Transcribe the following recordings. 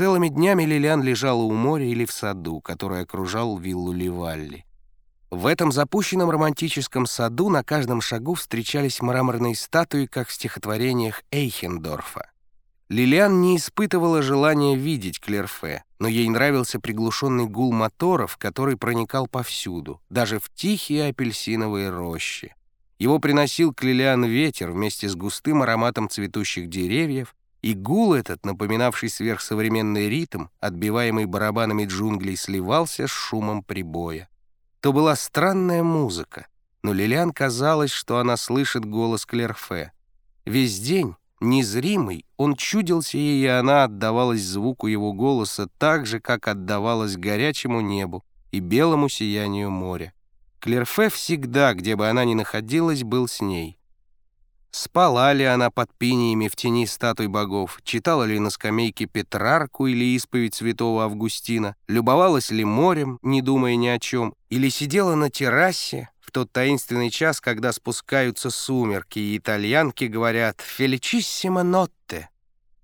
Целыми днями Лилиан лежала у моря или в саду, который окружал виллу Ливалли. В этом запущенном романтическом саду на каждом шагу встречались мраморные статуи, как в стихотворениях Эйхендорфа. Лилиан не испытывала желания видеть Клерфе, но ей нравился приглушенный гул моторов, который проникал повсюду, даже в тихие апельсиновые рощи. Его приносил к Лилиан ветер вместе с густым ароматом цветущих деревьев, и гул этот, напоминавший сверхсовременный ритм, отбиваемый барабанами джунглей, сливался с шумом прибоя. То была странная музыка, но Лилиан казалось, что она слышит голос Клерфе. Весь день Незримый, он чудился ей, и она отдавалась звуку его голоса так же, как отдавалась горячему небу и белому сиянию моря. Клерфе всегда, где бы она ни находилась, был с ней. Спала ли она под пиниями в тени статуй богов, читала ли на скамейке Петрарку или исповедь святого Августина, любовалась ли морем, не думая ни о чем, или сидела на террасе, в тот таинственный час, когда спускаются сумерки, и итальянки говорят «Феличиссимо нотте»,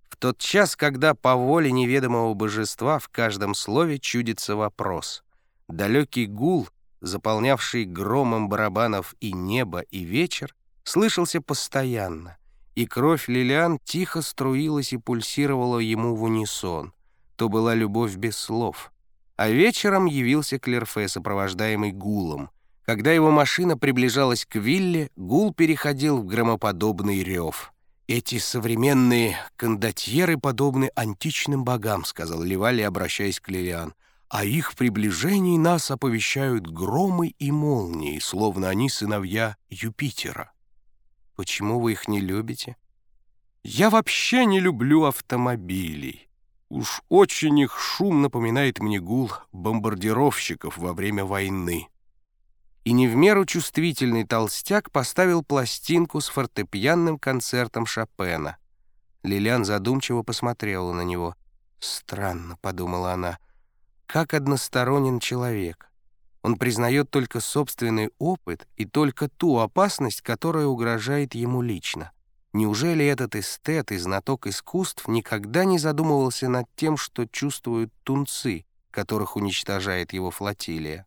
в тот час, когда по воле неведомого божества в каждом слове чудится вопрос. Далекий гул, заполнявший громом барабанов и небо, и вечер, слышался постоянно, и кровь Лилиан тихо струилась и пульсировала ему в унисон. То была любовь без слов. А вечером явился Клерфе, сопровождаемый гулом — когда его машина приближалась к вилле, гул переходил в громоподобный рев. «Эти современные кондотьеры подобны античным богам», — сказал Левали, обращаясь к Лилиан. «А их приближении нас оповещают громы и молнии, словно они сыновья Юпитера». «Почему вы их не любите?» «Я вообще не люблю автомобилей. Уж очень их шум напоминает мне гул бомбардировщиков во время войны» и не в меру чувствительный толстяк поставил пластинку с фортепианным концертом Шопена. Лилиан задумчиво посмотрела на него. «Странно», — подумала она, — «как односторонен человек. Он признает только собственный опыт и только ту опасность, которая угрожает ему лично. Неужели этот эстет и знаток искусств никогда не задумывался над тем, что чувствуют тунцы, которых уничтожает его флотилия?»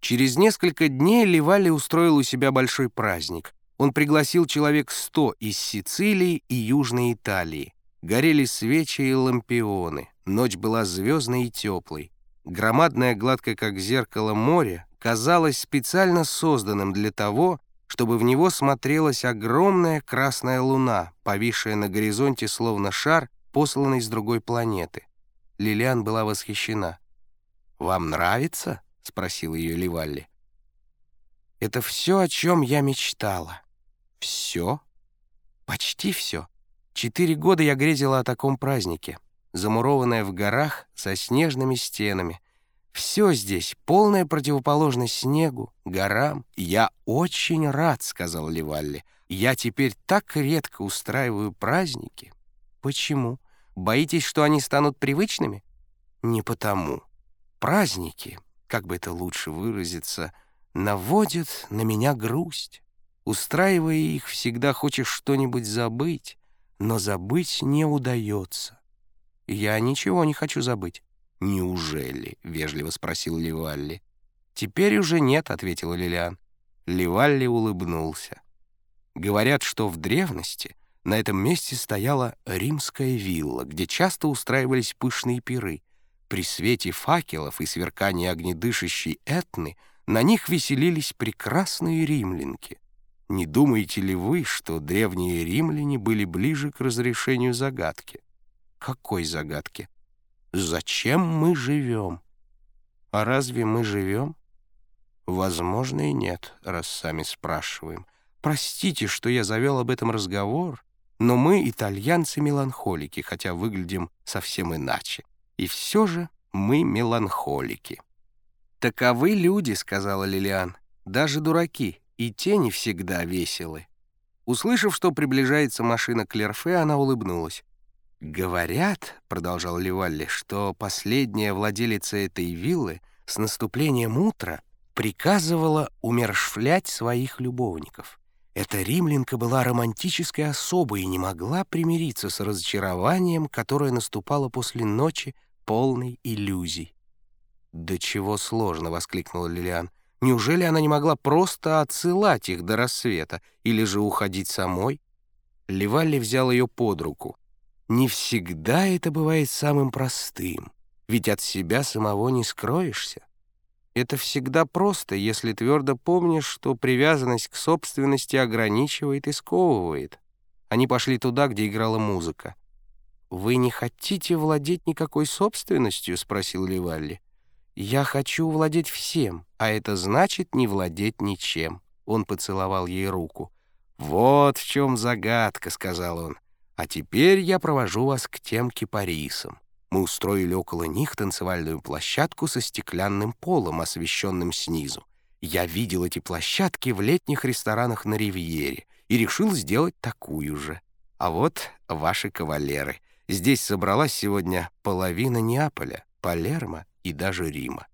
Через несколько дней Ливали устроил у себя большой праздник. Он пригласил человек сто из Сицилии и Южной Италии. Горели свечи и лампионы. Ночь была звездной и теплой. Громадное, гладкое как зеркало море казалось специально созданным для того, чтобы в него смотрелась огромная красная луна, повисшая на горизонте словно шар, посланный с другой планеты. Лилиан была восхищена. «Вам нравится?» — спросил ее Ливалли. «Это все, о чем я мечтала». «Все?» «Почти все. Четыре года я грезила о таком празднике, замурованная в горах со снежными стенами. Все здесь, полная противоположность снегу, горам. Я очень рад», — сказал Ливалли. «Я теперь так редко устраиваю праздники». «Почему? Боитесь, что они станут привычными?» «Не потому. Праздники как бы это лучше выразиться, наводит на меня грусть. Устраивая их, всегда хочешь что-нибудь забыть, но забыть не удается. Я ничего не хочу забыть. «Неужели?» — вежливо спросил Ливалли. «Теперь уже нет», — ответила Лилиан. Ливалли улыбнулся. Говорят, что в древности на этом месте стояла римская вилла, где часто устраивались пышные пиры, при свете факелов и сверкании огнедышащей Этны на них веселились прекрасные римлянки. Не думаете ли вы, что древние римляне были ближе к разрешению загадки? Какой загадки? Зачем мы живем? А разве мы живем? Возможно, и нет, раз сами спрашиваем. Простите, что я завел об этом разговор, но мы итальянцы-меланхолики, хотя выглядим совсем иначе. И все же мы меланхолики. «Таковы люди», — сказала Лилиан, — «даже дураки, и те не всегда веселы». Услышав, что приближается машина Клерфе, она улыбнулась. «Говорят», — продолжал Ливалли, — «что последняя владелица этой виллы с наступлением утра приказывала умершвлять своих любовников. Эта римлянка была романтической особой и не могла примириться с разочарованием, которое наступало после ночи полной иллюзий. «Да чего сложно!» — воскликнула Лилиан. «Неужели она не могла просто отсылать их до рассвета или же уходить самой?» Левалли взял ее под руку. «Не всегда это бывает самым простым, ведь от себя самого не скроешься. Это всегда просто, если твердо помнишь, что привязанность к собственности ограничивает и сковывает. Они пошли туда, где играла музыка. «Вы не хотите владеть никакой собственностью?» — спросил Ливалли. «Я хочу владеть всем, а это значит не владеть ничем». Он поцеловал ей руку. «Вот в чем загадка», — сказал он. «А теперь я провожу вас к тем кипарисам». Мы устроили около них танцевальную площадку со стеклянным полом, освещенным снизу. Я видел эти площадки в летних ресторанах на Ривьере и решил сделать такую же. А вот ваши кавалеры. Здесь собралась сегодня половина Неаполя, Палермо и даже Рима.